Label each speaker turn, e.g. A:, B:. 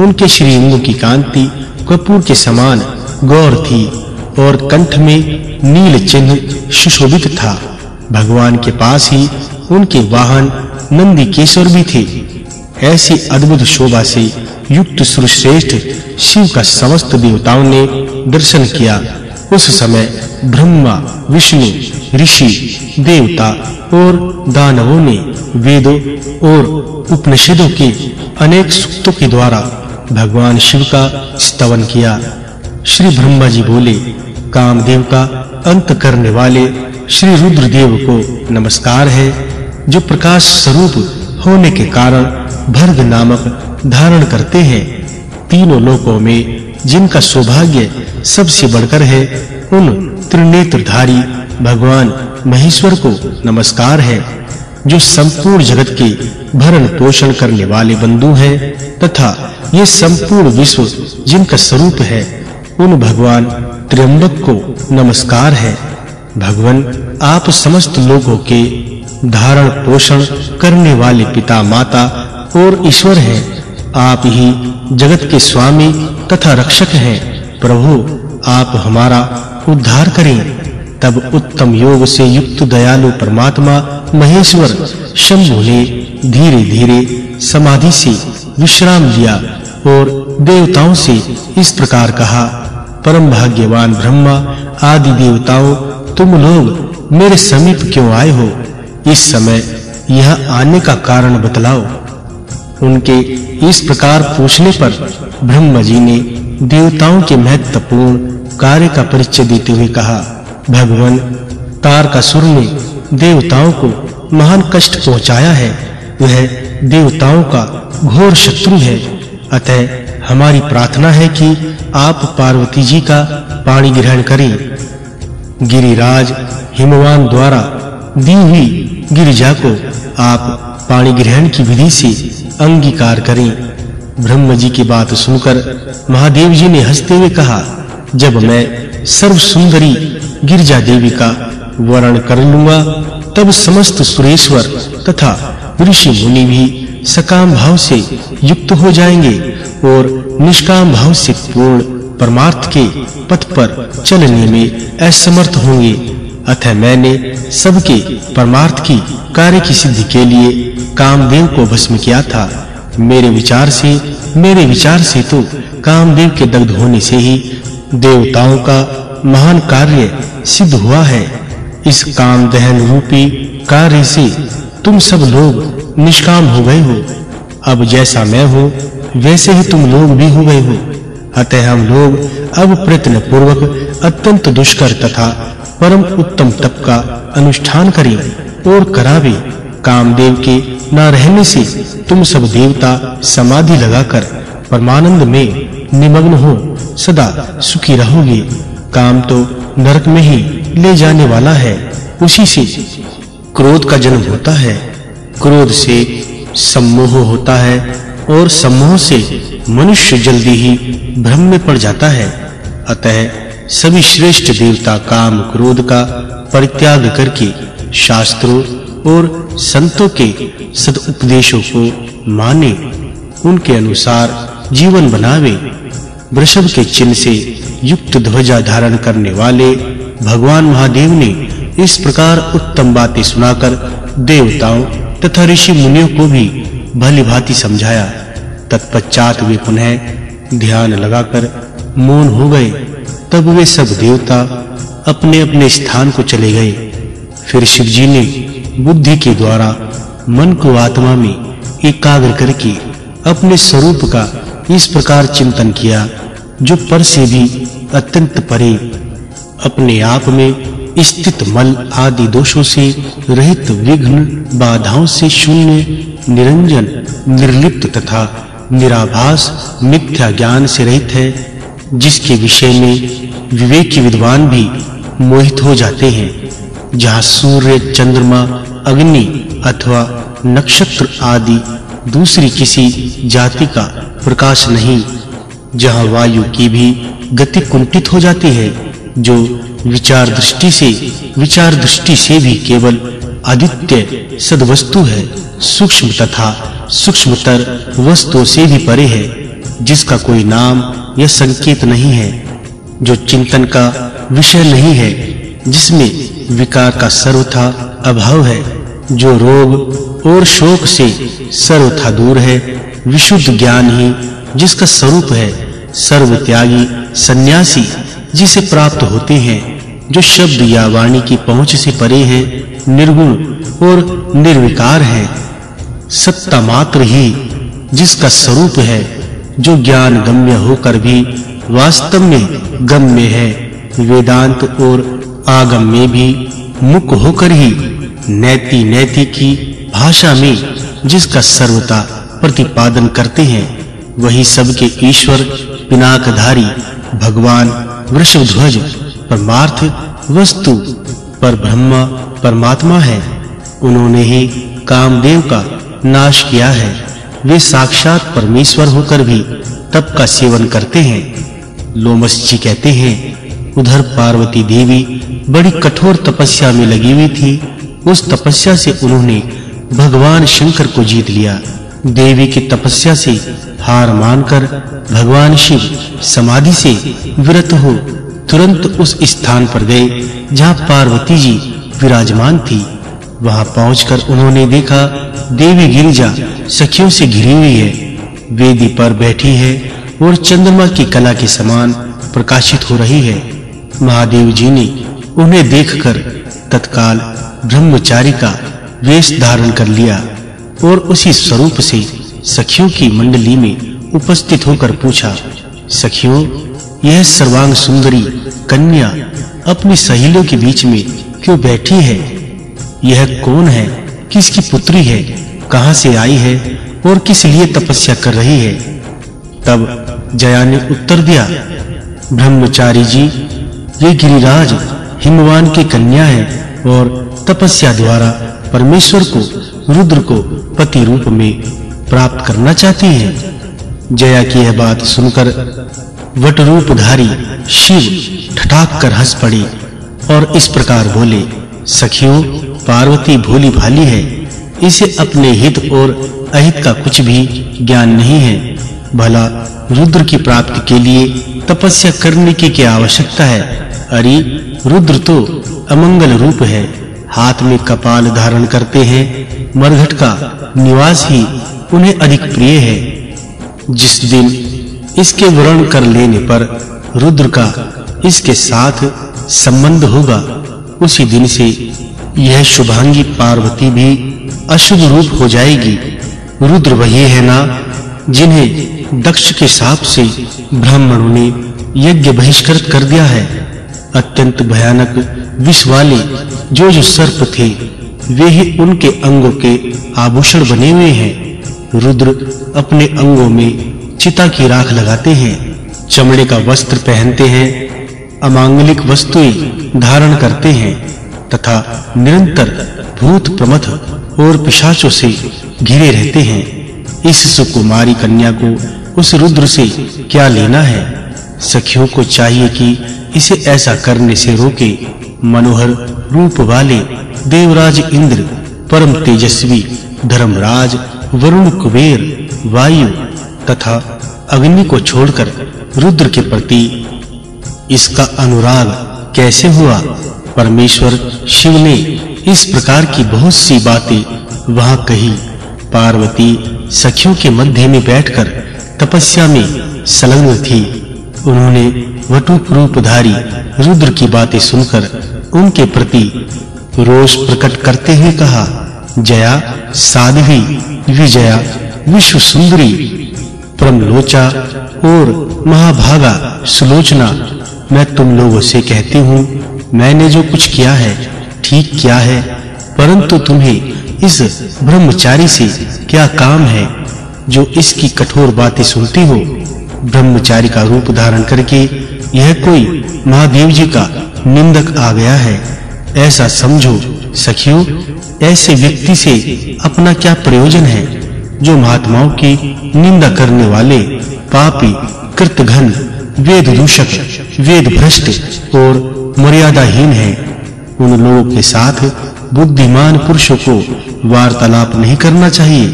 A: उनके श्रीअंग की कांति, कपूर के समान गौर थी और कंठ में नील चिन्ह सुशोभित था। भगवान के पास ही उनके वाहन नंदी केशर भी थे। ऐसी अद्भुत शोभा से युक्त श्रेष्ठ शिव का समस्त देवताओं ने दर्शन किया। उस समय ब्रह्मा, विष्णु, ऋषि, देवता और दानवों ने वेदों और उपनिषदों के अनेक सूक्तों के द्वारा भगवान शिव का स्तवन किया। श्री ब्रह्मा जी बोले, कामदेव का अंत करने वाले श्री रुद्रदेव को नमस्कार है, जो प्रकाश स्वरूप होने के कारण भर्ग नामक धारण करते हैं। तीनों लोकों में जिनका सौभाग्य सबसे बढ़कर है, उन त्रिनेत्रधारी भगवान महेश्वर को नमस्कार है। जो संपूर्ण जगत के भरण पोषण करने वाले बंधु हैं तथा ये संपूर्ण विश्व जिनका स्वरूप है, उन भगवान त्र्यंबक को नमस्कार है। भगवान, आप समस्त लोगों के धारण पोषण करने वाले पिता माता और ईश्वर हैं। आप ही जगत के स्वामी तथा रक्षक हैं। प्रभु, आप हमारा उद्धार करें। तब उत्तम योग से युक्त दयालु परमात्मा महेश्वर शंभु ने धीरे-धीरे समाधि से विश्राम लिया और देवताओं से इस प्रकार कहा, परम भाग्यवान ब्रह्मा, आदि देवताओं, तुम लोग मेरे समीप क्यों आए हो? इस समय यह आने का कारण बतलाओ। उनके इस प्रकार पूछने पर ब्रह्मा जी ने देवताओं के महत्वपूर्ण कार्य का परिचय देते हुए कहा भगवान तारकासुर ने देवताओं को महान कष्ट पहुँचाया है। वह देवताओं का घोर शत्रु है। अतः हमारी प्रार्थना है कि आप पार्वती जी का पानी ग्रहण करें। गिरिराज हिमवान द्वारा दी हुई गिरिजा को आप पानी ग्रहण की विधि से अंगीकार करें। ब्रह्म जी की बात सुनकर महादेव जी ने हँसते हुए कहा, जब मैं सर्व सुंदरी गिरिजा देवी का वर्णन कर लूँगा। तब समस्त सुरेश्वर तथा ऋषि मुनि भी सकाम भाव से युक्त हो जाएँगे और निष्काम भाव से पूर्ण परमार्थ के पथ पर चलने में असमर्थ होंगे। अतः मैंने सबके परमार्थ की कार्य की सिद्धि के लिए कामदेव को भस्म किया था। मेरे विचार से, मेरे विचार से तो कामदेव के दग्ध होने से ही देवताओं का महान कार्य सिद्ध हुआ है। इस काम दहन रूपी कार्य से तुम सब लोग निष्काम हो गए हो। अब जैसा मैं हूँ, वैसे ही तुम लोग भी हो गए हो। अतः हम लोग अब प्रयत्न पूर्वक अत्यंत दुष्कर तथा परम उत्तम तप का अनुष्ठान करें और करावे। कामदेव के न रहने से तुम सब देवता समाधि लगाकर परमानंद में निमग्न हो, सदा सुखी रहोगे। काम तो नरक में ही ले जाने वाला है, उसी से क्रोध का जन्म होता है। क्रोध से सम्मोह होता है और सम्मोह से मनुष्य जल्दी ही भ्रम में पड़ जाता है। अतः सभी श्रेष्ठ देवता काम क्रोध का परित्याग करके शास्त्रों और संतों के सदुपदेशों को माने, उनके अनुसार जीवन बनावे, वृषभ के चिन्ह से युक्त ध्वजा धारण करने वाले भगवान महादेव ने इस प्रकार उत्तम बातें सुनाकर देवताओं तथा ऋषि मुनियों को भी भली भांति समझाया। तत्पश्चात वे पुनः ध्यान लगाकर मौन हो गए। तब वे सब देवता अपने-अपने स्थान को चले गए। फिर शिव जी ने बुद्धि के द्वारा मन को आत्मा में एकाग्र करके अपने स्वरूप का इस प्रकार चिंतन किया। जो पर से भी अत्यंत परे, अपने आप में स्थित मल आदि दोषों से रहित विघ्न बाधाओं से शून्य, निरंजन, निर्लिप्त तथा निराभास मिथ्या ज्ञान से रहित है, जिसके विषय में विवेकी विद्वान भी मोहित हो जाते हैं, जहाँ सूर्य, चंद्रमा, अग्नि अथवा नक्षत्र आदि दूसरी किसी जाति का प्रकाश नहीं जहाँ वायु की भी गति कुंठित हो जाती है, जो विचार दृष्टि से, विचार दृष्टि से भी केवल आदित्य सदवस्तु है, सूक्ष्म तथा सूक्ष्मतर वस्तुओं से भी परे है, जिसका कोई नाम या संकेत नहीं है, जो चिंतन का विषय नहीं है, जिसमें विकार का सर्वथा अभाव है, जो रोग और शोक से सर्वथा दूर है, विशुद्ध ज्ञान ही जिसका स्वरूप है सर्व त्यागी सन्यासी, जिसे प्राप्त होते हैं, जो शब्द या वाणी की पहुँच से परे हैं, निर्गुण और निर्विकार है। सत्ता मात्र ही जिसका स्वरूप है, जो ज्ञान गम्य होकर भी वास्तव में गम्य है, वेदांत और आगम में भी मुख होकर ही नैति नैति की भाषा में जिसका सर्वता प्रतिपादन करते हैं। वही सबके ईश्वर पिनाकधारी भगवान वृषभध्वज परमार्थ वस्तु पर ब्रह्मा परमात्मा है। उन्होंने ही कामदेव का नाश किया है। वे साक्षात परमेश्वर होकर भी तप का सेवन करते हैं। लोमस जी कहते हैं, उधर पार्वती देवी बड़ी कठोर तपस्या में लगी हुई थी। उस तपस्या से उन्होंने भगवान शंकर को जीत लिया। देवी की तपस्या से हार मानकर भगवान शिव समाधि से विरत हो तुरंत उस स्थान पर गए, जहाँ पार्वती जी विराजमान थी। वहाँ पहुंचकर उन्होंने देखा, देवी गिरिजा सखियों से घिरी हुई है। वेदी पर बैठी है और चंद्रमा की कला के समान प्रकाशित हो रही है। महादेव जी ने उन्हें देखकर तत्काल ब्रह्मचारी का वेश धारण कर लिया। और उसी स्वरूप से सखियों की मंडली में उपस्थित होकर पूछा, सखियों, यह सर्वांग सुंदरी कन्या अपनी सहेलियों के बीच में क्यों बैठी है? यह कौन है? किसकी पुत्री है? कहाँ से आई है? और किस लिए तपस्या कर रही है? तब जया ने उत्तर दिया, ब्रह्मचारी जी, ये गिरिराज हिमवान की कन्या है और तपस्या द्वारा परमेश्वर को रुद्र को पति रूप में प्राप्त करना चाहती हैं। जया की यह बात सुनकर वट रूपधारी शिव ठठाक कर हंस पड़े और इस प्रकार बोले, सखियों, पार्वती भोली भाली है। इसे अपने हित और अहित का कुछ भी ज्ञान नहीं है। भला रुद्र की प्राप्ति के लिए तपस्या करने की क्या आवश्यकता है? अरे, रुद्र तो अमंगल रूप है। हाथ में कपाल धारण करते हैं मरघट का निवास ही उन्हें अधिक प्रिय है। जिस दिन इसके वर्ण कर लेने पर रुद्र का इसके साथ संबंध होगा, उसी दिन से यह शुभांगी पार्वती भी अशुभ रूप हो जाएगी। रुद्र वही है ना, जिन्हें दक्ष के साप से ब्राह्मणों ने यज्ञ बहिष्कृत कर दिया है। अत्यंत भयानक विष वाले जो जो सर्प थे वे ही उनके अंगों के आभूषण बने हुए हैं। रुद्र अपने अंगों में चिता की राख लगाते हैं। चमड़े का वस्त्र पहनते हैं। अमांगलिक वस्तुएँ धारण करते हैं तथा निरंतर भूत प्रमथ और पिशाचों से घिरे रहते हैं। इस सुकुमारी कन्या को उस रुद्र से क्या लेना है? सखियों को चाहिए कि इसे ऐसा करने से रोके। मनोहर रूप वाले देवराज इंद्र, परम तेजस्वी, धर्मराज, वरुण कुबेर, वायु तथा अग्नि को छोड़कर रुद्र के प्रति इसका अनुराग कैसे हुआ? परमेश्वर, शिव ने इस प्रकार की बहुत सी बातें वहाँ कही। पार्वती सखियों के मध्य में बैठकर तपस्या में संलग्न थी। उन्होंने वटुक रूपधारी रुद्र की बातें सुनकर उनके प्रति रोष प्रकट करते हुए कहा, जया साध्वी, विजया विश्व सुंदरी प्रमलोचा और महाभागा सुलोचना, मैं तुम लोगों से कहती हूँ, मैंने जो कुछ किया है, ठीक किया है, परंतु तुम्हें इस ब्रह्मचारी से क्या काम है, जो इसकी कठोर बातें सुनती हो? ब्रह्मचारी का रूप धारण करके यह कोई महादेव जी का निंदक आ गया है। ऐसा समझो, सखियों, ऐसे व्यक्ति से अपना क्या प्रयोजन है, जो महात्माओं की निंदा करने वाले पापी, कृतघन वेद दूषक वेद भ्रष्ट और मर्यादाहीन है। उन लोगों के साथ बुद्धिमान पुरुषों को वार्तालाप नहीं करना चाहिए।